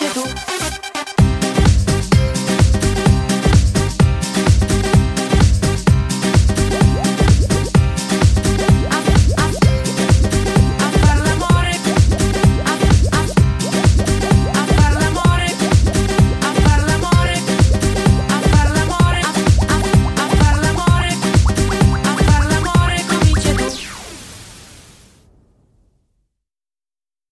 you vous.